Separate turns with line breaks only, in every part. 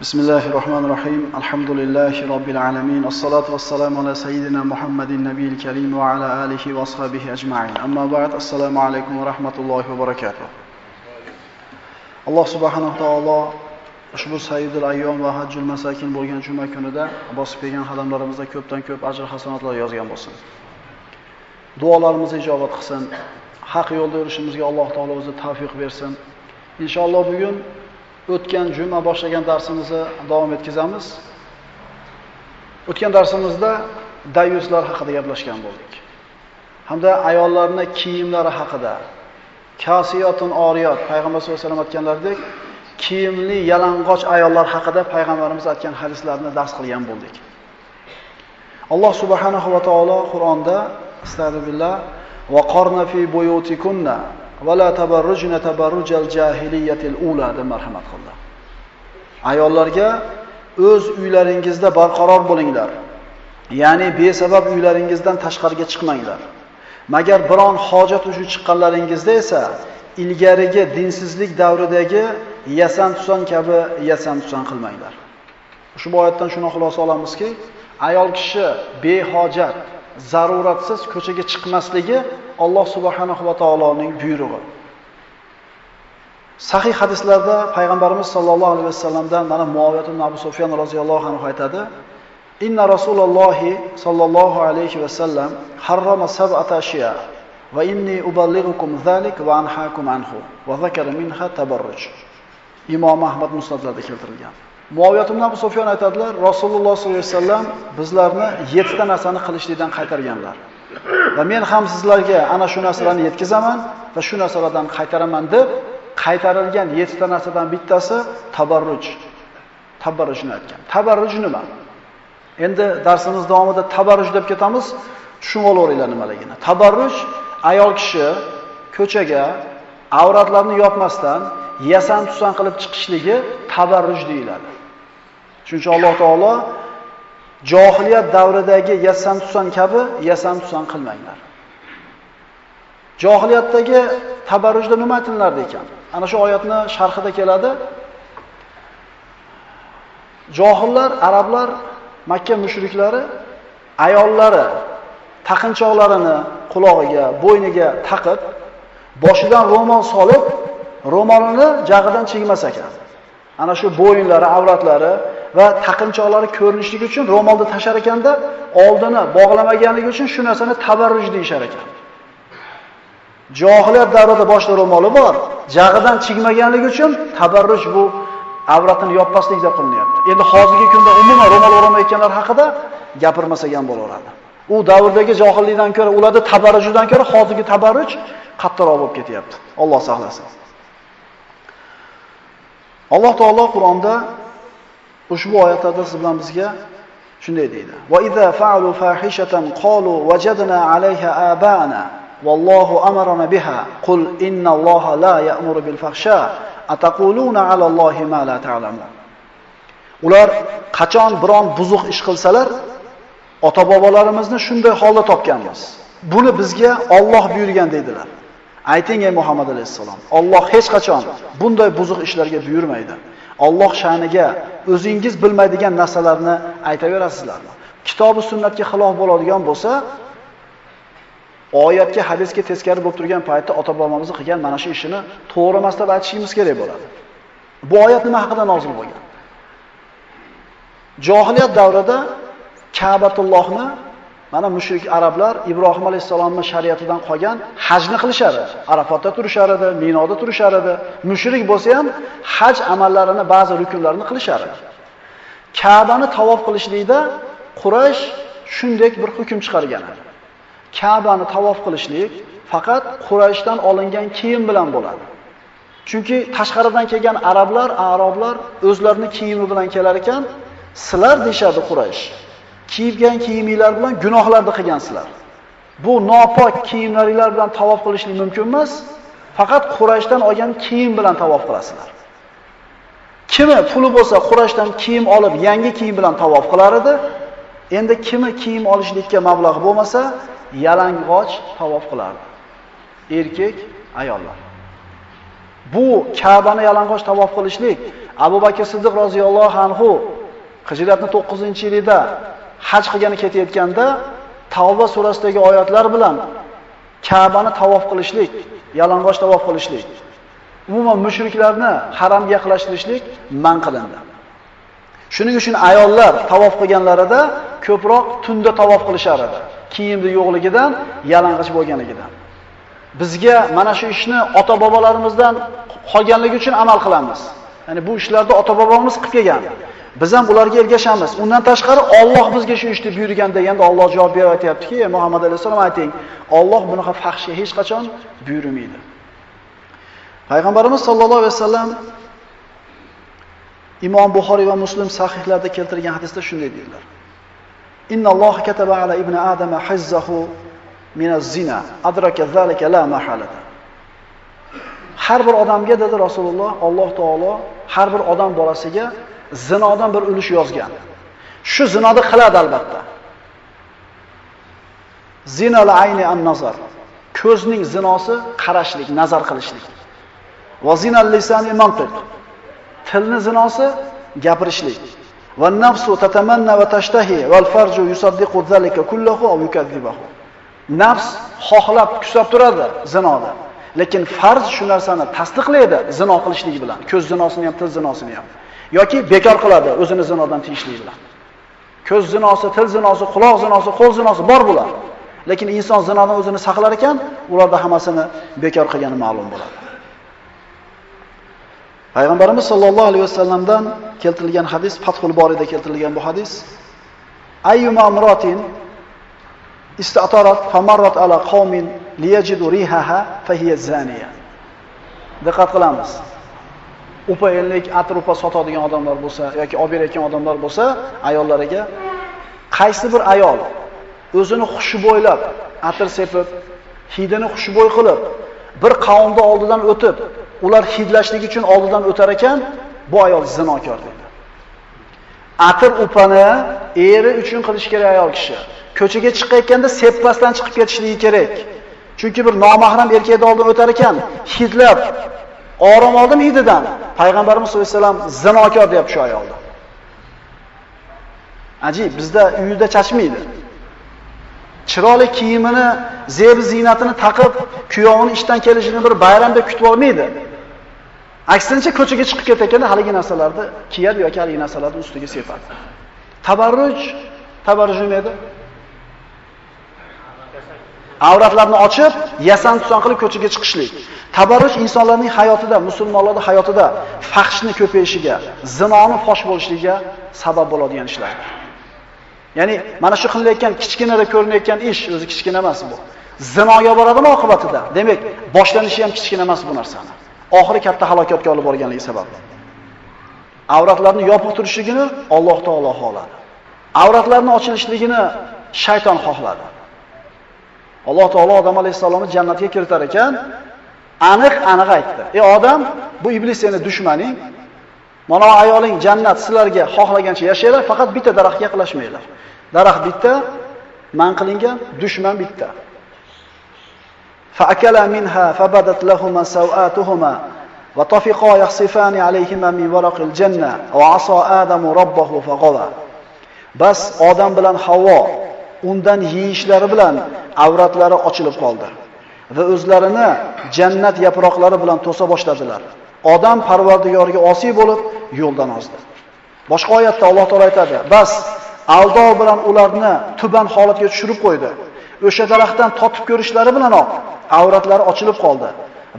بسم الله الرحمن الرحيم الحمد لله رب العالمين الصلاة والسلام على سيدنا محمد النبي الكريم وعلى آله وأصحابه أجمعين أما بعد السلام عليكم ورحمة الله وبركاته alloh subhanahu taolo ushbu sayyidul ayyom va hajjul masakin bo'lgan juma kunida bosib kelgan qadamlarimizda ko'pdan ko'p ajr hasanatlar yozgan bo'lsin. Duolarimizni ijobat qilsin. Haq yo'lda yurishimizga Alloh taolo o'zi tavfiq bersin. Inshaalloh bugun o'tgan juma boshlagan darsimizni davom etkazamiz. O'tgan darsimizda dayuslar haqida gaplashgan bo'ldik. Hamda ayollarning kiyimlari haqida, kasiyatun oriyat payg'ambar sollallohu alayhi vasallam aytganlaridek kiyimli yalang'och ayollar haqida payg'ambarimiz aytgan hadislarni dars qilgan bo'ldik. Alloh subhanahu va taolo Qur'onda astagfirullah va qorna fi buyutikunna vala tabarrujna tabarrujal jahiliyatil ula deb marhamat qildi. Ayollarga o'z uylaringizda barqaror bo'linglar. Ya'ni besabab uylaringizdan tashqariga chiqmanglar. Magar biron hojat uchun chiqqanlaringizda esa ilgarigi dinsizlik davridagi yasan tusan kabi yasan tusan qilmanglar. Ushbu oyatdan shuni xulosa olamizki, ayol kishi behojat, zaruratsiz ko'chaga chiqmasligi Alloh subhanahu va taoloning buyrug'i. Sahih hadislarda payg'ambarimiz sollallohu alayhi vasallamdan mana Muaviyat ibn Abu Sufyan roziyallohu anhu aytadi: Inna Rasulullohi sollallohu alayhi vasallam harrama sab'ata ashiya va inni uballighukum zalik va anhaakum anhu va zakara minha tabarruj. Imom Ahmad musnadlarda keltirilgan. Muaviyat ibn Abu Sufyan aytadilar, Rasululloh sollallohu alayhi vasallam bizlarni 7 ta narsani qilishlikdan qaytarganlar. Va men ham sizlarga ana shu narsalarni yetkazaman va shu narsalardan qaytaraman deb qaytarilgan 7 ta narsadan bittasi tabarruj. Tabarrujni aytgan. Tabarruj nima? Endi darsimiz davomida tabarruj deb ketamiz, tushunib olaveringlar nimaligini. Tabarruj ayol kishi ko'chaga avratlarni yopmasdan yasan tusan qilib chiqishligi tabarruj deyiladi. Shuning uchun Alloh taolo Jahiliyat davridagi yasam tusan kabi yasam tusan qilmanglar. Jahiliyatdagi tabarrujda nima aytilardi ekan? Ana shu oyatni sharhida keladi. Johillar, arablar, Makka mushriklari ayollari taqinchoqlarini qulog'iga, bo'yniga taqib, boshidan ro'mol solib, ro'molini jag'idan chigmas ekan. Ana shu bo'yinlari, avratlari va taqinchoqlari ko'rinishligi uchun ro'molni tashar ekanda, oldini bog'lamaganligi uchun shu narsani tabarruj deyishar ekan. Johiliyat davrida boshda ro'moli bor, jag'idan chigmaganligi uchun tabarruj bu avratini yopmaslik deb qilinyapti. Endi hozirgi kunda umuman ro'mol o'ramayotganlar haqida gapirmasak ham bo'laveradi. U davrdagi johillikdan ko'ra, ularda tabarrujdan ko'ra hozirgi tabarruj qattiqroq bo'lib ketyapti. Alloh saqlasin. Alloh taolo Qur'onda ushbu oyatlarda siz bilan bizga shunday deydi. Va idza fa'alu fahishatan qalu wajadna 'alayha aba'ana wallohu amarna biha qul innalloha la ya'muru bil fahsha ataquluna 'ala Allohi ma la ta'lamun. Ular qachon biron buzuq ish qilsalar, ota-bobolarimizni shunday holda topganmiz. Buni bizga Alloh buyurgan dedilar. Ayting ey Muhammad alayhisalom, Alloh hech qachon bunday buzuq ishlarga buyurmaydi. Alloh sha'niga o'zingiz bilmaydigan narsalarni aytaverasizlarmi? Kitobi sunnatga xilof bo'ladigan bo'lsa, oyatga, hadisga teskari bo'lib turgan paytda ota-bobomiz qilgan mana shu ishini to'g'ri emas deb aytishimiz kerak bo'ladi. Bu oyat nima haqida nozil bo'lgan? Jahiliyat davrida Ka'batullohni mana mushrik arablar Ibrohim alayhisalomning shariatidan qolgan hajni qilishar edi. Arafatda turishar edi, Minoda turishar edi. Mushrik bo'lsa ham haj amallarini, ba'zi rukunlarini qilishar edi. Ka'bani tavof qilishlikda Quraysh shunday bir hukm chiqargan edi. Ka'bani tavof qilishlik faqat Qurayshdan olingan kiyim bilan bo'ladi. Chunki tashqaridan kelgan arablar, arablar o'zlarining kiyimi bilan kelar ekan, sizlar deyshadi Quraysh. Kiygan kiyiminglar bilan gunohlarni qilgansizlar. Bu nopok kiyimlaringlar bilan tavof qilishlik mumkin emas. Faqat Qurayshdan olgan kiyim bilan tavof qilasizlar. Kimi puli bo'lsa Qurayshdan kiyim olib, yangi kiyim bilan tavof qilar edi. Endi kimi kiyim olishlikka mablag' bo'lmasa, yalang'och tavof qilardi. Erkak, ayollar. Bu Ka'bani yalang'och tavof qilishlik Abu Bakr Siddiq roziyallohu anhu Hijratning 9-yilida haj qilgani ketayotganda Tavba surasidagi oyatlar bilan Ka'bani tavof qilishlik, yalang'och tavof qilishlik, umuman mushriklarni haramga yaqinlashtirishlik man qilindi. Shuning uchun ayollar tavof qilganlarida ko'proq tunda tavof qilishar edi. Kiyimni yo'qligidan, yalang'och bo'lganligidan. Bizga mana shu ishni ota-bobolarimizdan qolganligi uchun amal qilamiz. Ya'ni bu ishlarni ota-bobomiz qilib kelgan. Biz ham ularga ergashamiz. Undan tashqari Alloh bizga shu ishni buyurgan deganda Alloh javob beryapti-ki, Muhammad alayhisalom ayting, Alloh bunaqa fahshga hech qachon buyurmaydi. Payg'ambarimiz sollallohu alayhi vasallam Imom Buxoriy va Muslim sahihlarda keltirgan hadisda shunday deydilar. Alloh kataba ala ibn Adama hizzahu min az-zina adraka zalika la mahalata. Har bir odamga dedi Rasululloh, Alloh taolo har bir odam bolasiga zinodan bir ulush yozgan. Shu zinoni qiladi albatta. Zinal ayni an-nazar. Ko'zning zinosi qarashlik, nazar qilishlik. Va zinal lisani mantiq. Tilni zinosi gapirishlik. Va nafsu tatamanna va tashtahi val farju yusaddiqu zalika kullahu aw yukazzibahu. Nafs xohlab kusab turadi zinoda. Lekin farz shu narsani tasdiqlaydi zino qilishlik bilan. Ko'z zinosini ham, til zinosini ham. Yoki bekor qiladi o'zini zinodan tiyishlik. Ko'z zinosi, til zinosi, quloq zinosi, qo'l zinosi bor bular. Lekin inson zinodan o'zini saqlar ekan, ularda hammasini bekor qilgani ma'lum bo'ladi. Payg'ambarimiz sollallohu alayhi vasallamdan keltirilgan hadis, Fathul Borida keltirilgan bu hadis ayyuma amratin istatarat famarrat ala qaumin liyajidu rihaha fahiya zaniya. Diqqat qilamiz. Upa ellik atir upa sotadigan odamlar bo'lsa yoki olib berayotgan odamlar bo'lsa, ayollariga qaysi bir ayol o'zini xushbo'ylab, atir sepib, hidini xushbo'y qilib, bir qavmda oldidan o'tib, ular hidlashlik uchun oldidan o'tar ekan, bu ayol zinokor deydi Atir upani eri uchun qilish kerak ayol kishi. Ko'chaga chiqayotganda seppasdan chiqib ketishligi kerak. Chunki bir nomahram erkakni oldidan o'tar ekan, hidlab, Orom oldim hididan. Payg'ambarimiz sollallohu alayhi vasallam zinokor deyapti shu ayolni. Ajib, bizda uyida chashmaydi. Chiroyli kiyimini, zeb ziynatini taqib, kuyovini ishdan kelishini bir bayramda kutib olmaydi. Aksincha ko'chaga chiqib ketayotganda haligi narsalarni kiyadi yoki haligi narsalarni ustiga sepadi. Tabarruj, tabarruj nima edi? Avratlarni ochib, yasan tuson qilib ko'chaga chiqishlik. Tabarruj insonlarning hayotida, musulmonlarning hayotida faxshni ko'payishiga, zinoni fosh bo'lishligiga sabab bo'ladigan ishlar. Ya'ni mana shu qilayotgan kichkinada ko'rinayotgan ish o'zi kichkina emas bu. Zinoga boradimi oqibatida? Demak, boshlanishi ham kichkina emas bu narsani. Oxiri katta halokatga olib borganligi sababli. Avratlarni yopiq turishligini Alloh taolo xohladi. Avratlarni ochilishligini shayton xohladi. Alloh taolo odam alayhisalomni jannatga kiritar ekan, aniq-aniq aytdi. "Ey odam, bu iblis seni dushmaning. Mana ayoling jannat sizlarga xohlagancha yashaylar, faqat bitta daraxtga yaqinlashmanglar. Daraxt bitta, man qilingan dushman bitta." فأكلا منها فبدت لهما سوآتهما وطفقا يخصفان عليهما من ورق الجنة وعصى آدم ربه فغوى bas odam bilan Havvo undan yeyishlari bilan avratlari ochilib qoldi va o'zlarini jannat yaproqlari bilan to'sa boshladilar. Odam Parvardigoriga osiy bo'lib yo'ldan ozdi. Boshqa oyatda Alloh taolay aytadi: "Bas aldov bilan ularni tuban holatga tushirib qo'ydi. O'sha daraxtdan totib ko'rishlari bilanoq avratlari ochilib qoldi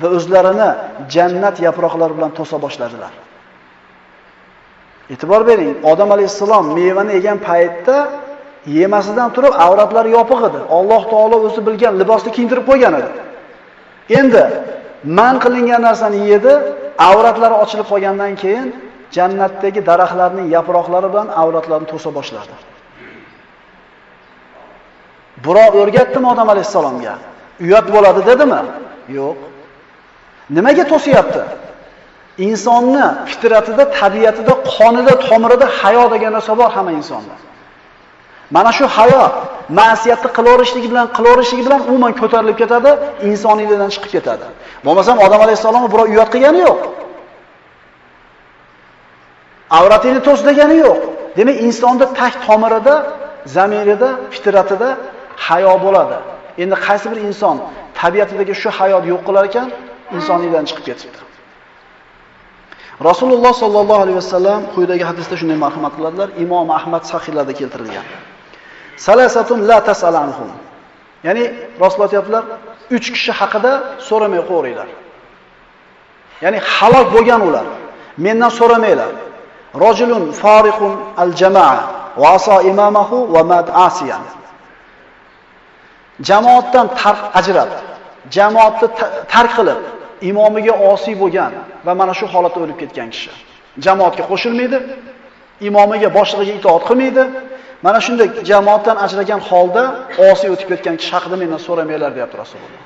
va o'zlarini jannat yaproqlari bilan to'sa boshladilar." E'tibor bering, Odam alayhissalom mevani yegan paytda yemasidan turib avratlari yopiq edi. Alloh taolo o'zi bilgan libosni kiyintirib qo'ygan edi. Endi man qilingan narsani yedi, avratlari ochilib qolgandan keyin jannatdagi daraxtlarning yaproqlari bilan avratlarini to'sa boshladi. Biroq o'rgatdimi odam alayhissalomga? Uyat bo'ladi dedimi? Yo'q. Nimaga to'siyapti? Insonni fitratida, tabiatida, qonida, tomirida hayo degan narsa bor hamma insonda. Mana shu hayo ma'siyatni qilaverishligi bilan qilaverishligi bilan umuman ko'tarilib ketadi, insoniylikdan chiqib ketadi. Bo'lmasam odam alayhisolamni birov uyat qilgani yo'q. Avratingni to's degani yo'q. Demak, insonda tak tomirida, zamirida, fitratida hayo bo'ladi. Endi qaysi bir inson tabiatidagi shu hayot yo'q qilar ekan, insoniydan chiqib ketibdi. Rasululloh sollallohu alayhi vasallam quyidagi hadisda shunday marhamat qiladilar. Imom Ahmad sahihlarda keltirilgan. Salasatun la tasalanhum. Ya'ni Rasululloh aytiblar, 3 kishi haqida so'ramay qo'yinglar. Ya'ni halok bo'lgan ular. Mendan so'ramanglar. Rajulun fariqun al-jamaa va asa imamahu va mat asiyan. Jamoatdan tarq ajrab, jamoatni tark qilib, imomiga osiy bo'lgan va mana shu holatda o'lib ketgan kishi. Jamoatga qo'shilmaydi, imomiga boshlig'iga itoat qilmaydi. Mana shunday jamoatdan ajragan holda osiy o'tib ketgan kishi haqida mendan so'ramanglar, deyapti Rasululloh.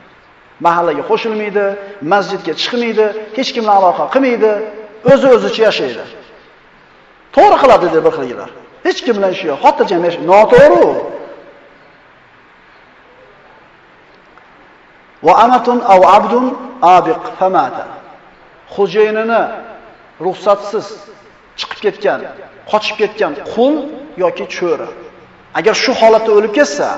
Mahallaga qo'shilmaydi, masjidga chiqmaydi, hech kim bilan aloqa qilmaydi, o'zi o'zicha yashaydi. To'g'ri qiladi deb bir xilgilar. Hech kim bilan ishi yo'q, xotirjam yashaydi. Noto'g'ri u. Va amatun aw abdun abiq famata. Xo'jayinini ruxsatsiz chiqib ketgan, qochib ketgan qul yoki cho'ri. Agar shu holatda o'lib ketsa,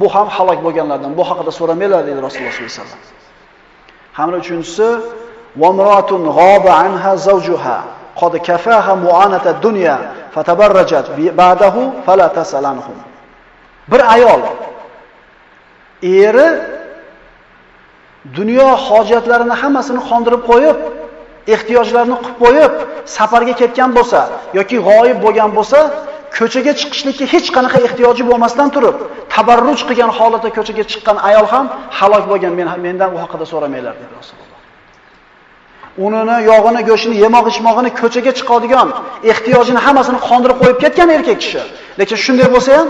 bu ham halok bo'lganlardan. Bu haqida so'ramanglar dedi Rasululloh sollallohu alayhi vasallam. Hamda uchinchisi va muratun g'oba anha zawjuha qad kafaha mu'anata dunya fatabarrajat ba'dahu fala tasalanhum. Bir ayol eri dunyo hojatlarini hammasini qondirib qo'yib, ehtiyojlarini qilib qo'yib, safarga ketgan bo'lsa yoki g'oyib bo'lgan bo'lsa, ko'chaga chiqishlikka hech qanaqa ehtiyoji bo'lmasdan turib, tabarruj qilgan holatda ko'chaga chiqqan ayol ham halok bo'lgan. Men mendan u haqida so'ramanglar dedi Rasululloh. Unini, yog'ini, go'shtini, yemoq ichmog'ini ko'chaga chiqadigan, ehtiyojini hammasini qondirib qo'yib ketgan erkak kishi. Lekin shunday bo'lsa ham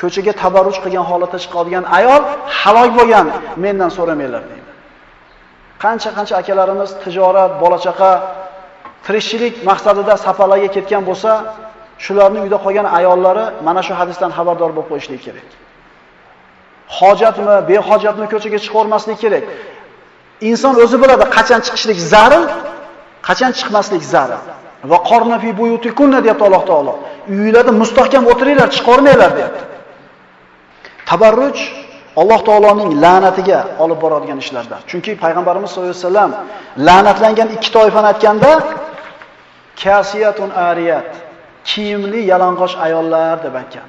ko'chaga tabarruj qilgan holatda chiqadigan ayol halok bo'lgan. Mendan so'ramanglar deydi. Qancha-qancha akalarimiz tijorat, bola chaqa, tirikchilik maqsadida safarlarga ketgan bo'lsa, shularning uyda qolgan ayollari mana shu hadisdan xabardor bo'lib qo'yishlik kerak. Hojatmi, behojatmi ko'chaga chiqarmaslik kerak. Inson o'zi biladi qachon chiqishlik zarur, qachon chiqmaslik zarur. Va qorna fi buyutikunna deyapti Alloh taolo. Uylarda mustahkam o'tiringlar, chiqarmanglar deyapti. Tabarruj Alloh taoloning la'natiga olib boradigan ishlardan. Chunki payg'ambarimiz sollallohu alayhi vasallam la'natlangan ikki toifani aytganda kasiyatun ariyat kiyimli yalang'och ayollar deb aytgan.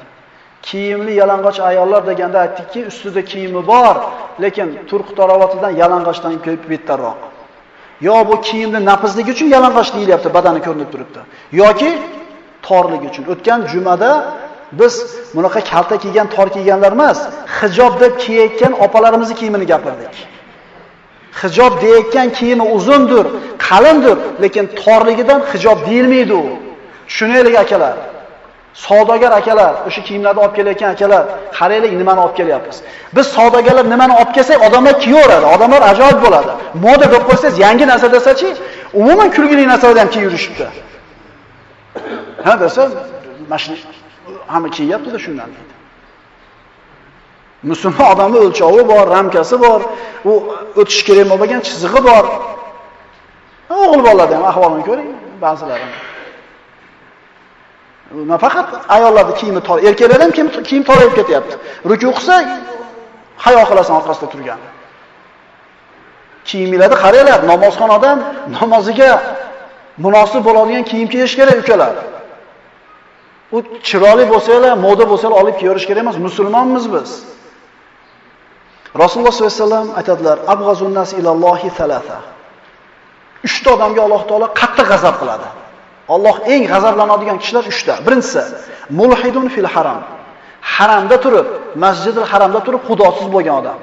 Kiyimli yalang'och ayollar deganda aytdikki, ustida kiyimi bor, lekin turq tarovatidan yalang'ochdan ko'p bettarroq. Yo bu kiyimni napizligi uchun yalang'och deyilyapti, badani ko'rinib turibdi. yoki torligi uchun. O'tgan jumada biz bunaqa kalta kiygan, tor kiyganlar emas, hijob deb kiyayotgan opalarimizni kiyimini gapirdik. Hijob deyayotgan kiyimi uzundir, qalindir, lekin torligidan hijob deyilmaydi u. Tushunaylik akalar. Savdogar akalar, o'sha kiyimlarni olib kelayotgan akalar, qaraylik nimani olib kelyapmiz. Biz savdogarlar nimani olib kelsak, odamlar kiyaveradi, odamlar ajoyib bo'ladi. Moda deb qo'ysangiz, yangi narsa desachi, umuman kulgili narsalarni ham kiyib yurishibdi. Ha desa, mashina hamma kiyyapti-da shundan deydi. Musulmon odamning o'lchovi bor, ramkasi bor, u o'tish kerak bo'lmagan chizig'i bor. O'g'il bolalarda ham ahvolini ko'ring, ba'zilarini. Nafaqat ayollarda kiyimi tor, erkaklar ham kiyim kiyim torayib ketyapti. Ruku qilsa hayo qilasan orqasida turgan. Kiyimlarni qaranglar, namozxon odam namoziga munosib bo'ladigan kiyim kiyish kerak ukalar. U chiroyli bo'lsa-la, moda bo'lsa-la olib kiyarish kerak emas, musulmonmiz biz. Rasululloh sollallohu alayhi vasallam aytadilar: "Abghazun nas ilallohi thalatha." Uchta odamga Alloh taolo qattiq g'azab qiladi. Alloh eng g'azablanadigan kishilar uchta. Birinchisi, mulhidun fil haram. Haramda turib, Masjidil Haramda turib xudosiz bo'lgan odam.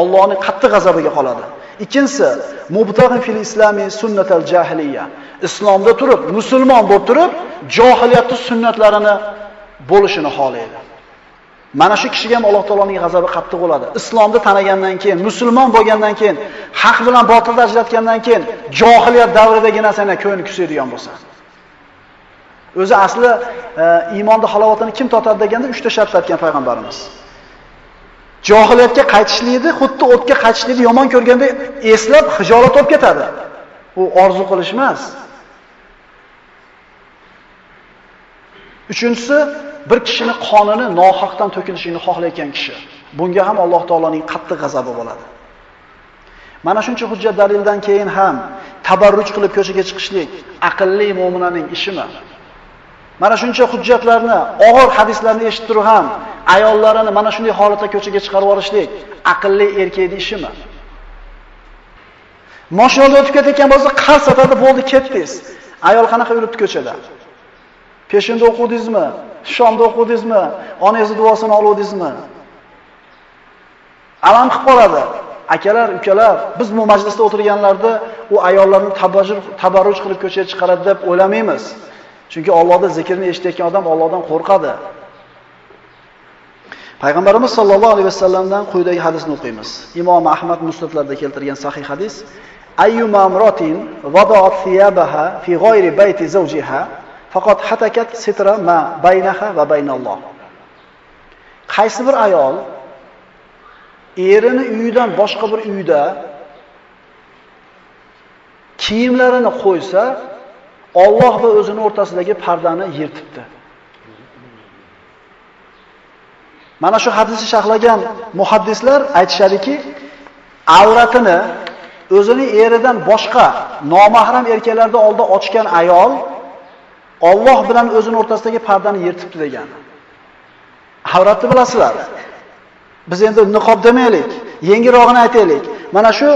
Allohning qattiq g'azabiga qoladi. Ikkinchisi, mubtag'in fil islami sunnatal jahiliya. Islomda turib, musulmon bo'lib turib, jahiliyatning sunnatlarini bo'lishini xohlaydi. Mana shu kishiga ham Alloh taoloning g'azabi qattiq bo'ladi. Islomni tanagandan keyin, musulmon bo'lgandan keyin, haq bilan botilni ajratgandan keyin, jahiliyat davridagi narsani ko'ngli kusaydigan bo'lsa. O'zi asli e, iymonda halovatini kim totadi deganda 3 ta shart aytgan payg'ambarimiz. Johiliyatga qaytishlikni, xuddi o'tga qaytishlikni yomon ko'rganda eslab hijolat olib ketadi. U orzu qilish emas. Uchinchisi, bir kishini qonini nohaqdan to'kilishini xohlayotgan kishi. Bunga ham Alloh taoloning qattiq g'azabi bo'ladi. Mana shuncha hujjat dalildan keyin ham tabarruj qilib ko'chaga chiqishlik aqlli mu'minaning ishimi? Mana shuncha hujjatlarni, og'ir hadislarni eshitib turib ham ayollarini mana shunday holatda ko'chaga chiqarib yuborishlik aqlli erkakning ishimi? Mashinada o'tib ketayotgan bo'lsa, qars atadi, bo'ldi, ketdingiz. Ayol qanaqa yuribdi ko'chada? Peshinda o'qudingizmi? Shomda o'qudingizmi? Onangiz duosini oluvdingizmi? Alam qilib qoladi. Akalar, ukalar, biz bu majlisda o'tirganlarda u ayollarni tabarruj qilib ko'chaga chiqaradi deb o'ylamaymiz. Chunki Allohda zikrni eshitayotgan odam Allohdan qo'rqadi. Payg'ambarimiz sollallohu alayhi vasallamdan quyidagi hadisni o'qiymiz. Imom Ahmad Musnadlarda keltirgan sahih hadis: Ayyu mamrotin wada'at thiyabaha fi g'ayri bayti zawjiha faqat hatakat sitra ma baynaha va baynalloh." Qaysi bir ayol erini uyidan boshqa bir uyda kiyimlarini qo'ysa, Alloh va o'zini o'rtasidagi pardani yirtibdi. Mana shu hadisni sharhlagan muhaddislar aytishadiki, avratini o'zini eridan boshqa nomahram erkaklarda oldida ochgan ayol Alloh bilan o'zini o'rtasidagi pardani yirtibdi degan. Avratni bilasizlar. Biz endi niqob demaylik, yengilrog'ini aytaylik. Mana shu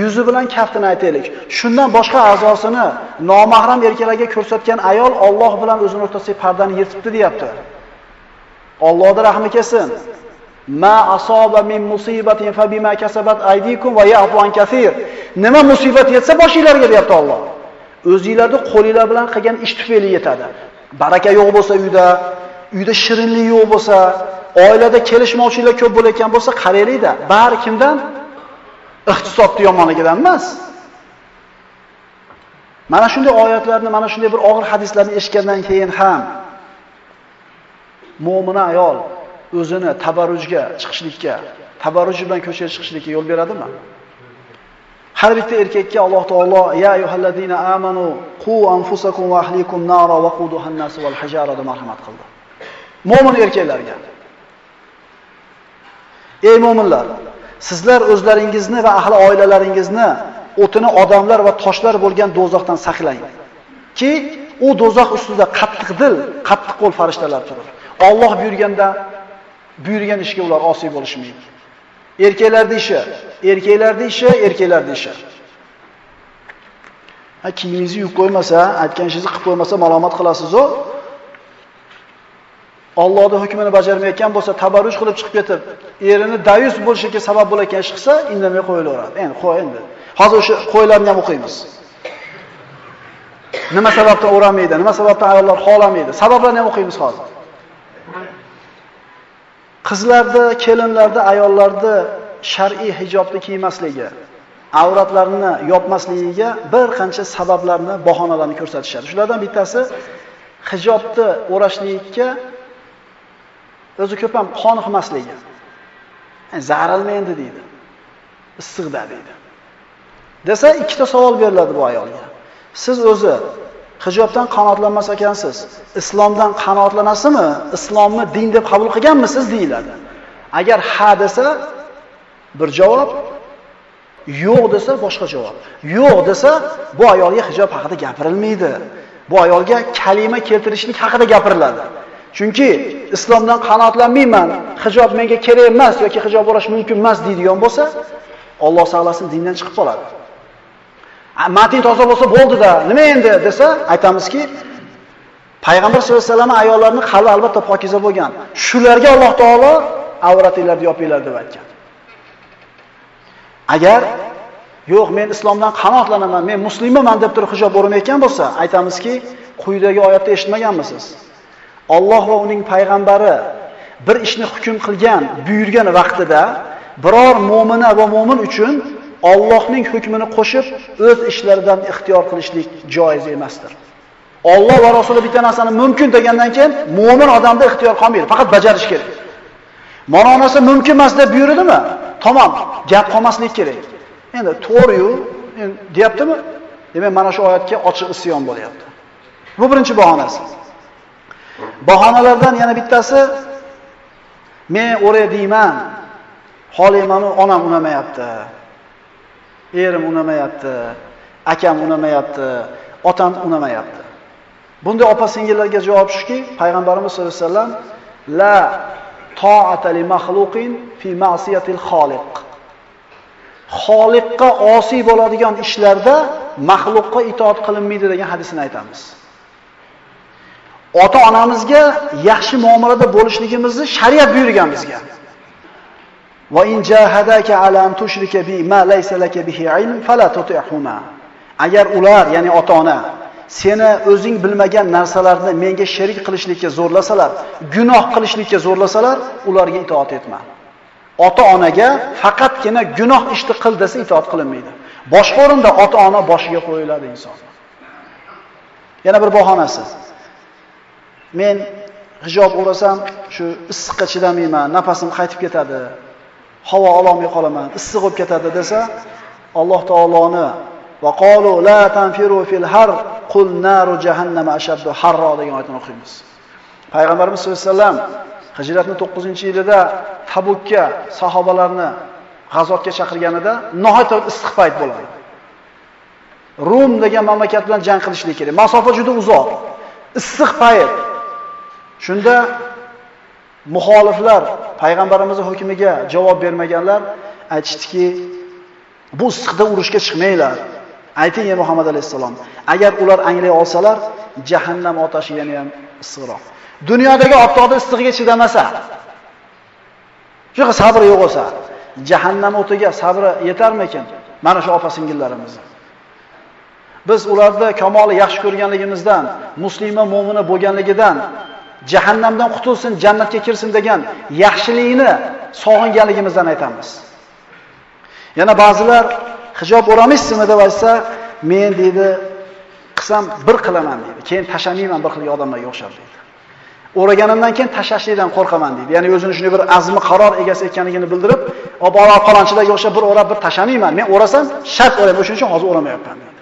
yuzi bilan kaftini aytaylik. Shundan boshqa a'zosini nomahram erkaklarga ko'rsatgan ayol Alloh bilan o'zini o'rtasidagi pardani yirtibdi deyapti. Allohga rahmi kelsin. Ma asoba min musibatin fa bima kasabat aydikum va ya'fu an kaseer. Nima musibat yetsa boshingizlarga deyapti Alloh. O'zingizlarni qo'linglar bilan qilgan ish tufayli yetadi. Baraka yo'q bo'lsa uyda, uyda shirinlik yo'q bo'lsa, oilada kelishmovchilik ko'p bo'layotgan bo'lsa, qaraylik-da, bari kimdan? Iqtisodni yomonligidan emas. Mana shunday oyatlarni, mana shunday bir og'ir hadislarni eshitgandan keyin ham mu'mina ayol o'zini tabarrujga chiqishlikka, tabarruj bilan ko'chaga chiqishlikka yo'l beradimi? Har bitta erkakka Alloh taolo ya ayyuhallazina amanu qu anfusakum va ahlikum nara va quduha an-nas wal hijara deb marhamat qildi. Mo'min erkaklarga. Ey mo'minlar, sizlar o'zlaringizni va ahli oilalaringizni o'tini odamlar va toshlar bo'lgan do'zaxdan saqlang. Ki u do'zax ustida qattiq dil, qattiq qo'l farishtalar turur. Alloh buyurganda buyurgan ishga ular osiy bo'lishmaydi. Erkaklarning ishi, erkaklarning ishi, erkaklarning ishi. Ha kiyimingizni yuvib qo'ymasa, aytgan ishingizni qilib qo'ymasa malomat qilasiz-ku. Allohning hukmini bajarmayotgan bo'lsa, tabarruj qilib chiqib ketib, erini dayus bo'lishiga sabab bo'layotgan ish qilsa, indamay qo'yilaveradi. Endi qo'y endi. Hozir o'sha qo'ylarni ham o'qiymiz. Nima sababdan o'ramaydi, nima sababdan ayollar xolamaydi? Sabablarni ham o'qiymiz hozir. Qizlarda, kelinlarda, ayollarda shar'iy hijobni kiymasligi, avratlarini yopmasligiga bir qancha sabablarni, bahonalarni ko'rsatishadi. Shulardan bittasi hijobni o'rashlikka o'zi ko'p ham qoniqmasligi. Yani e, deydi. Issiqda deydi. Desa ikkita savol beriladi bu ayolga. Siz o'zi hijobdan qanoatlanmas ekansiz, islomdan qanoatlanasizmi? Islomni din deb qabul qilganmisiz deyiladi. Agar ha desa bir javob, yo'q desa boshqa javob. Yo'q desa bu ayolga hijob haqida gapirilmaydi. Bu ayolga kalima keltirishlik haqida gapiriladi. Chunki islomdan qanoatlanmayman, hijob menga kerak emas yoki hijob o'rash mumkin emas deydigan bo'lsa, Alloh saqlasin dindan chiqib qoladi. Matin toza bo'lsa bo'ldi-da, nima endi desa, aytamizki, Payg'ambar sollallohu alayhi vasallam ayollarning qalbi albatta pokiza bo'lgan. Shularga Alloh taolo avratinglarni yopinglar deb aytgan. Agar yo'q, men islomdan qanoatlanaman, men musulmonman deb turib hijob o'rmayotgan bo'lsa, aytamizki, quyidagi oyatda eshitmaganmisiz? Alloh va uning payg'ambari bir ishni hukm qilgan, buyurgan vaqtida biror mu'mina va mu'min uchun Allohning hukmini qo'shib o'z ishlaridan ixtiyor qilishlik joiz emasdir. Alloh va rasuli bitta narsani mumkin degandan keyin mu'min odamda ixtiyor qolmaydi, faqat bajarish kerak. Mana mumkin emas deb buyurdimi? Tamom, gap qolmaslik kerak. Endi to'g'ri-yu, deyaptimi? Demak, mana shu oyatga ochiq isyon bo'lyapti. Bu birinchi bahonasi. Bahonalardan yana bittasi men o'ray deyman. Holiman onam unamayapti. Erim unamayapti. Akam unamayapti. Otam unamayapti. Bunday opa-singillarga javob shuki, payg'ambarimiz sollallohu alayhi vasallam la ta'ata li makhluqin fi ma'siyatil xoliq. Xoliqqa osiy bo'ladigan ishlarda maxluqqa itoat qilinmaydi degan hadisni aytamiz. Ota-onamizga yaxshi muomalada bo'lishligimizni shariat buyurgan bizga. Va in jahadaka ala an tushrika bi ma laysa laka bihi ilm fala tuti'huma. Agar ular, ya'ni ota-ona seni o'zing bilmagan narsalarni menga sherik qilishlikka zo'rlasalar, gunoh qilishlikka zo'rlasalar, ularga itoat etma. Ota-onaga faqatgina gunoh ishni qil desa itoat qilinmaydi. Boshqa o'rinda ota-ona boshiga qo'yiladi inson. Yana bir bahonasi. Men hijob o'rasam, shu issiqqa chidamayman, nafasim qaytib ketadi. Havo ololmay qolaman, issiq bo'lib ketadi desa, Alloh taoloni va qalu la tanfiru fil har qul naru jahannam ashaddu harro degan oyatni o'qiymiz. Payg'ambarimiz sollallohu alayhi vasallam Hijratning 9-yilida Tabukka sahobalarni g'azotga chaqirganida nihoyatda issiq payt bo'ladi. Rum degan mamlakat bilan jang qilishlik kerak. Masofa juda uzoq. Issiq payt. Shunda muxoliflar payg'ambarimizning hukmiga javob bermaganlar aytishdiki, bu issiqda urushga chiqmanglar. Ayting ey Muhammad alayhisalom, agar ular anglay olsalar, jahannam otashi yana ham issiqroq. Dunyodagi ottoqda issig'iga chidamasa, shunaqa sabri yo'q bo'lsa, jahannam o'tiga sabri yetarmikin? Mana shu opa-singillarimiz. Biz ularda kamoli yaxshi ko'rganligimizdan, musulmon mu'mini bo'lganligidan jahannamdan qutulsin, jannatga kirsin degan yaxshilikni sog'inganligimizdan aytamiz. Yana ba'zilar hijob o'ramaysizmi deb aytsa, men deydi, qilsam bir qilaman deydi. Keyin tashamayman bir xil odamlarga o'xshab deydi. O'raganimdan keyin tashashlikdan qo'rqaman deydi. Ya'ni o'zini shunday bir azmi qaror egasi ekanligini bildirib, "Obora falonchilarga o'xshab bir o'rab bir tashamayman. Men o'rasam shart o'rayman, o'shuning uchun hozir o'ramayapman" deydi.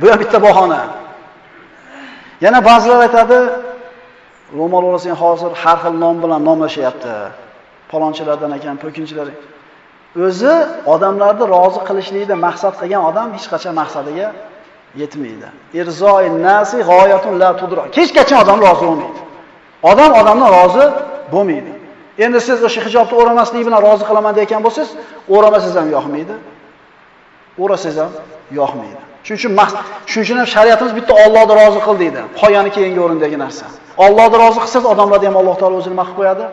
Bu ham bitta bahona. Yana ba'zilar aytadi, ro'mol o'rasang hozir har xil nom bilan nomlashyapti. Falonchilardan ekan, po'kinchilar. O'zi odamlarni rozi qilishlikda maqsad qilgan odam hech qachon maqsadiga yetmaydi. Irzoi nasi g'oyatun la tudro. Kechgacha odam rozi bo'lmaydi. Odam odamdan rozi bo'lmaydi. Endi siz o'sha hijobni o'ramaslik bilan rozi qilaman degan bo'lsangiz, o'ramasangiz ham yoqmaydi. O'rasangiz ham yoqmaydi. Shuning uchun shuning uchun ham shariatimiz bitta Allohni rozi qil deydi. Qoyani keyingi o'rindagi narsa. Allohni rozi qilsangiz, odamlarni ham Alloh taolo o'zini mahv qo'yadi.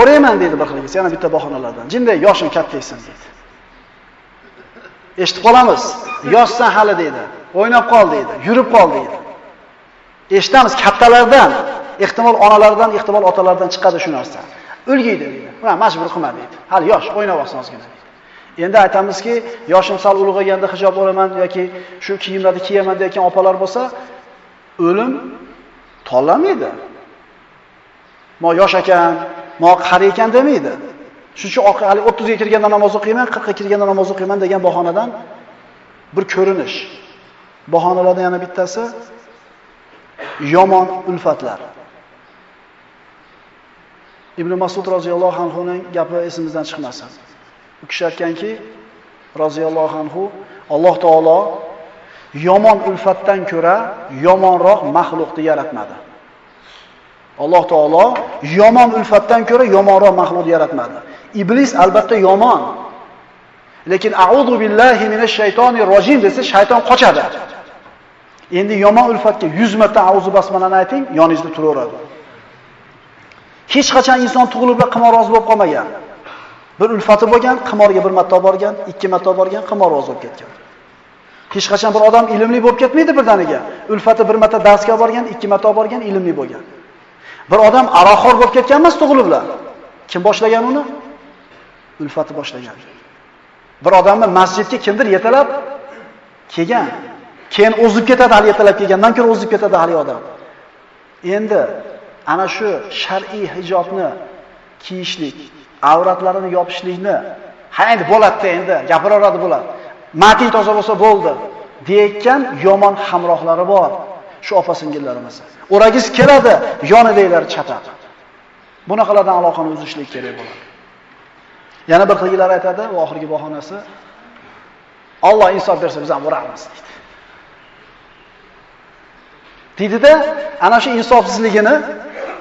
O'rayman deydi bir xilgisi, yana bitta bahonalardan. Jinday yoshing kattaysan deydi. Eshitib qolamiz. Yoshsan hali deydi. O'ynab qol deydi. Yurib qol deydi. Eshitamiz kattalardan, ehtimol onalardan, ehtimol otalardan chiqadi shu narsa. O'lgiydi deydi. Buni majbur qilma deydi. Hali yosh, o'ynab olsin ozgina. Endi aytamizki, yoshim sal ulg'ayganda hijob olaman yoki shu kiyimlarni kiyaman degan opalar bo'lsa, o'lim tanlamaydi. Mo yosh ekan, mo qari ekan demaydi. Shuning uchun hali 30 ga kirganda namoz o'qiyman, 40 ga kirganda namoz o'qiyman degan bahonadan bir ko'rinish. Bahonalardan yana bittasi yomon ulfatlar. Ibn Mas'ud roziyallohu anhu ning gapi esimizdan chiqmasin. U kishi aytganki, roziyallohu anhu Alloh taolo yomon ulfatdan ko'ra yomonroq maxluqni yaratmadi. Alloh taolo yomon ulfatdan ko'ra yomonroq maxluq yaratmadi. Iblis albatta yomon. Lekin a'udhu billahi minash shaytonir rojim desa shayton qochadi. Endi yomon ulfatga 100 marta a'udhu basmalani ayting, yoningizda turaveradi. Hech qachon inson tug'ilib qimor rozi bo'lib qolmagan. Bir ulfati bo'lgan, qimorga bir marta borgan, ikki marta borgan, qimor o'zib bo'lib ketgan. Hech qachon bir odam ilmli bo'lib ketmaydi birdaniga. Ulfati bir marta darsga borgan, ikki marta borgan, ilmli bo'lgan. Bir odam aroqxo'r bo'lib ketgan emas tug'iliblar. Kim boshlagan uni? Ulfati boshlagan. Bir odamni masjidga kimdir yetalab kelgan. Keyin o'zib ketadi hali yetalab kelgandan keyin o'zib ketadi hali odam. Endi ana shu shar'iy hijobni kiyishlik, avratlarini yopishlikni ha endi bo'ladi endi, gapiraveradi bo'ladi. Mating toza bo'lsa bo'ldi deyotgan yomon hamrohlari bor. Shu opa-singillarimiz. O'ragiz keladi, yonidagilari chataq. Bunaqalardan aloqani uzishlik kerak bo'ladi. Yana bir qilgilar aytadi, va oxirgi bahonasi Alloh insof bersa biz ham uramiz deydi. Deydida, ana shu insofsizligini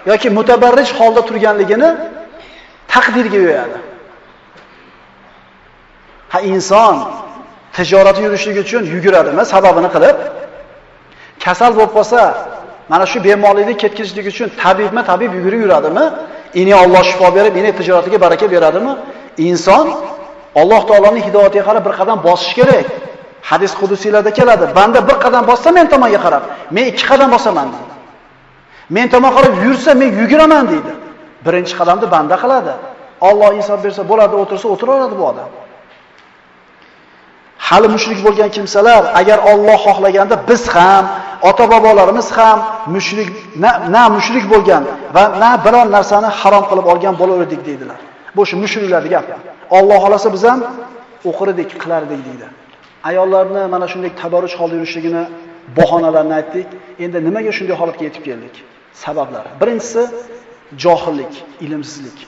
yoki mutabarrij holda turganligini taqdirga yo'yadi. Ha inson tijorat yurishligi uchun yuguradimi sababini qilib? Kasal bo'lib qolsa, mana shu bemorlikni ketkizishlik uchun tabibmi, tabib yugurib yuradimi? Ini Alloh shifo berib, ini tijoratiga baraka beradimi? Inson Alloh taoloning hidoyatiga qarab bir qadam bosish kerak. Hadis qudusiylarda keladi. Banda bir qadam bossa men tomonga qarab, men ikki qadam bosaman deydi. Men tomon qarab yursa men yuguraman deydi. Birinchi qadamni banda qiladi. Alloh insof bersa bo'ladi, o'tirsa o'tiraveradi bu odam. Hali mushrik bo'lgan kimsalar agar Alloh xohlaganda biz ham, ota-bobolarimiz ham mushrik na, na mushrik bo'lgan va na biror narsani harom qilib olgan bo'lardik deydilar. Bu shu mushriklarning gapi. Alloh xolasa biz ham o'qirdik, qilardik deydi. Ayollarni mana shunday tabarruj holda yurishligini bahonalarini aytdik. Endi nimaga shunday holatga yetib keldik? Sabablari. Birinchisi johillik, ilmsizlik.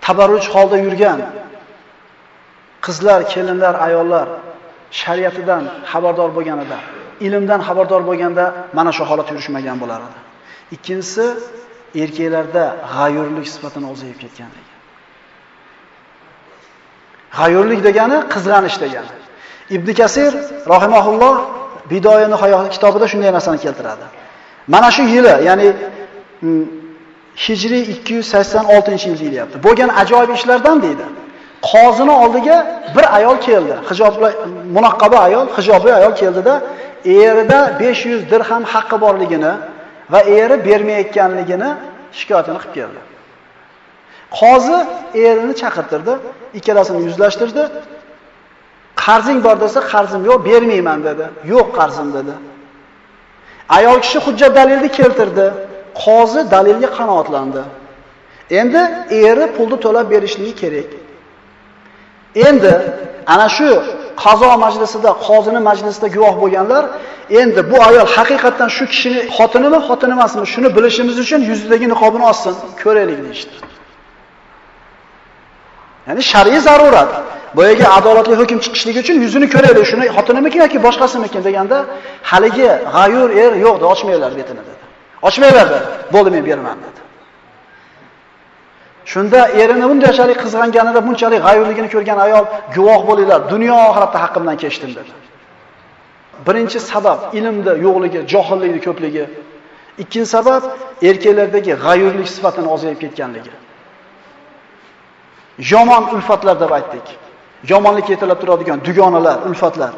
Tabarruj holda yurgan qizlar, kelinlar, ayollar shariatidan xabardor bo'lganida, ilmdan xabardor bo'lganda mana shu holat yurishmagan bo'lar edi. Ikkinchisi erkaklarda g'ayurlik sifatini o'zayib ketganligi. G'ayurlik degani qizg'anish degani. Ibn Kasir rahimahulloh Bidoya nihoya kitobida shunday narsani keltiradi. Mana shu yili, ya'ni mm, Hijriy 286-yil deyapti. Bo'lgan ajoyib ishlardan deydi. Qozini oldiga bir ayol keldi. Hijobli munaqqaba ayol, hijobli ayol keldida erida 500 dirham haqqi borligini va eri bermayotganligini shikoyatini qilib keldi. Qozi erini chaqirtirdi, ikkalasini yuzlashtirdi. Qarzing bor desa, qarzim yo'q, bermayman dedi. Yo'q qarzim dedi. Ayol kishi hujjat dalilni keltirdi. Qozi dalilga qanoatlandi. Endi eri pulni to'lab berishligi kerak. Endi ana shu qazo majlisida, qozini majlisida guvoh bo'lganlar, endi bu ayol haqiqatdan shu kishini xotinimi, xotini emasmi, shuni bilishimiz uchun yuzidagi niqobini olsin, ko'raylik deyishdi. Ya'ni shar'iy zarurat. Boyaga adolatli hukm chiqishligi uchun yuzini ko'raylik, shuni xotinimiki yoki boshqasimikin deganda, haligi g'ayur er yo'q, ochmaylar betini dedi. Bo'ldi men beraman dedi. Shunda erini bunchalik qizg'anganida, bunchalik g'ayurligini ko'rgan ayol guvoh bo'linglar, dunyo oxiratda haqqimdan kechdim dedi. Birinchi sabab ilmda yo'qligi, johillikni ko'pligi. Ikkinchi sabab erkaklardagi g'ayurlik sifatini ozayib ketganligi. Yomon ulfatlar deb aytdik. Yomonlik yetilib turadigan dugonalar, ulfatlar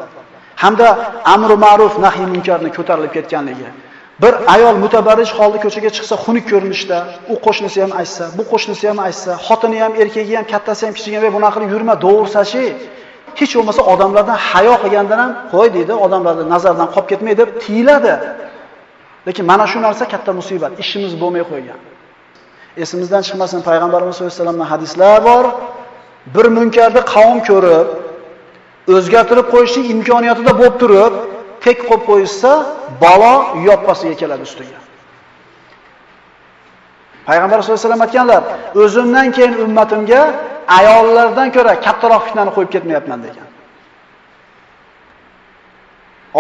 hamda amri ma'ruf, nahiy munkarni ko'tarilib ketganligi. Bir ayol mutabarrij holda ko'chaga chiqsa, xunuk ko'rinishda, u qo'shnisi ham aytsa, bu qo'shnisi ham aytsa, xotini ham, erkagi ham, kattasi ham, kichigi ham bunaqa qilib yurma, dovursachi. Hech bo'lmasa odamlardan hayo qilgandan ham qo'y deydi, odamlarning nazardan qolib ketmay deb tiyiladi. Lekin mana shu narsa katta musibat, ishimiz bo'lmay qo'ygan. Esimizdan chiqmasin, payg'ambarimiz sollallohu alayhi vasallamning hadislar bor. Bir munkarni qavm ko'rib, o'zgartirib qo'yishning imkoniyatida bo'lib turib, tek qo'yib qo'yishsa, balo yoppasiga keladi ustiga. Payg'ambar sollallohu alayhi vasallam aytganlar, o'zimdan keyin ummatimga ayollardan ko'ra kattaroq fitnani qo'yib ketmayapman degan.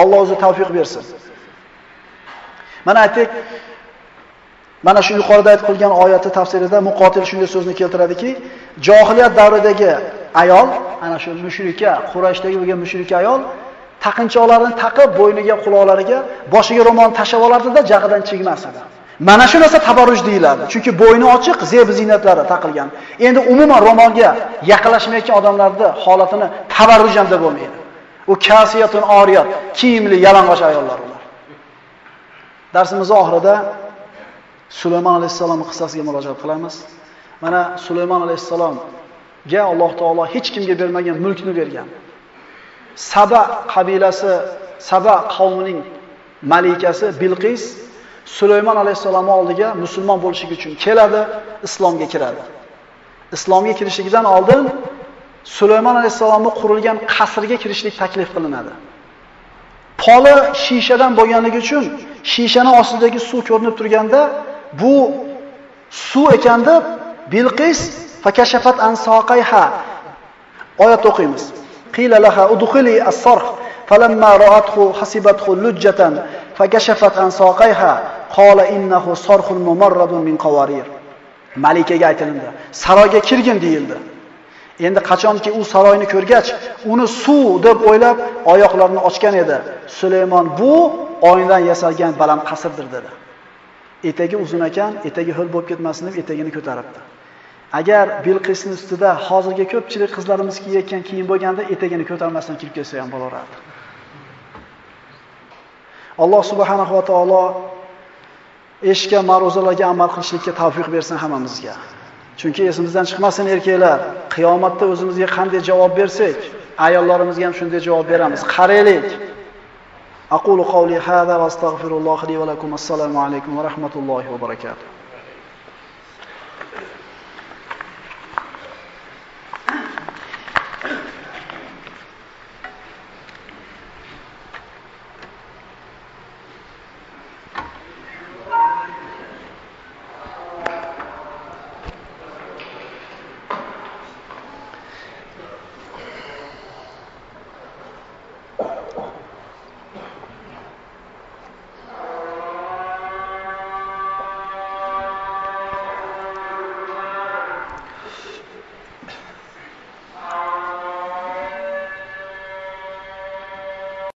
Alloh o'zi tavfiq bersin. Mana aytdik, mana shu yuqorida aytib qilgan oyati tafsirida muqotil shunday so'zni keltiradiki, jahiliyat davridagi ayol, ana shu mushrika, Qurayshdagi bo'lgan mushrika ayol taqinchoqlarini taqib, bo'yniga, quloqlariga, boshiga ro'mol tashab olardida, jag'idan chigmas edi. Mana shu narsa tabarruj deyiladi. Chunki bo'yni ochiq, zeb ziynatlari taqilgan. Endi umuman ro'molga yaqinlashmayotgan odamlarni holatini tabarruj ham deb bo'lmaydi. U kasiyatun oriyat, kiyimli yalang'och ayollar ular. Darsimiz oxirida Sulaymon alayhissalom qissasiga murojaat qilamiz. Mana Sulaymon alayhisalomga Alloh taolo hech kimga bermagan mulkni bergan. Saba qabilasi, Saba qavmining malikasi Bilqis Sulaymon alayhisalom oldiga musulmon bo'lishi uchun keladi, islomga kiradi. Islomga kirishligidan oldin Sulaymon alayhisalomning qurilgan qasrga kirishlik taklif qilinadi. Poli shishadan bo'lganligi uchun shishani ostidagi suv ko'rinib turganda bu suv ekan deb Bilqis fakashafat ansaqayha oyat o'qiymiz. قيل لها udkhili as-sarh falamma ra'athu hasibathu lujjatan fakashafat an saqayha qala innahu sarhun من min qawarir. Malikaga aytilindi Saroyga kirgin deyildi. Endi qachonki u saroyni ko'rgach, uni suv deb o'ylab oyoqlarini ochgan edi. Sulaymon bu oynadan yasalgan baland qasrdir dedi. Etagi uzun ekan, etagi ho'l bo'lib ketmasin deb etagini ko'taribdi. Agar Bilqisning ustida hozirgi ko'pchilik qizlarimiz kiyayotgan kiyim bo'lganda etagini ko'tarmasdan kirib kelsa ham bo'laveradi. Alloh subhanahu va taolo eshga ma'ruzalarga amal qilishlikka tavfiq bersin hammamizga. Chunki esimizdan chiqmasin erkaklar, qiyomatda o'zimizga qanday javob bersak, ayollarimizga ham shunday javob beramiz. Qaraylik. Aqulu qawli hada va astagfirulloh li va lakum assalomu alaykum va rahmatullohi va barakatuh.